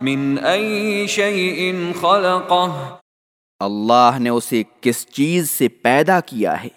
من ای خلقه۔ اللہ نے اسے کس چیز سے پیدا کیا ہے؟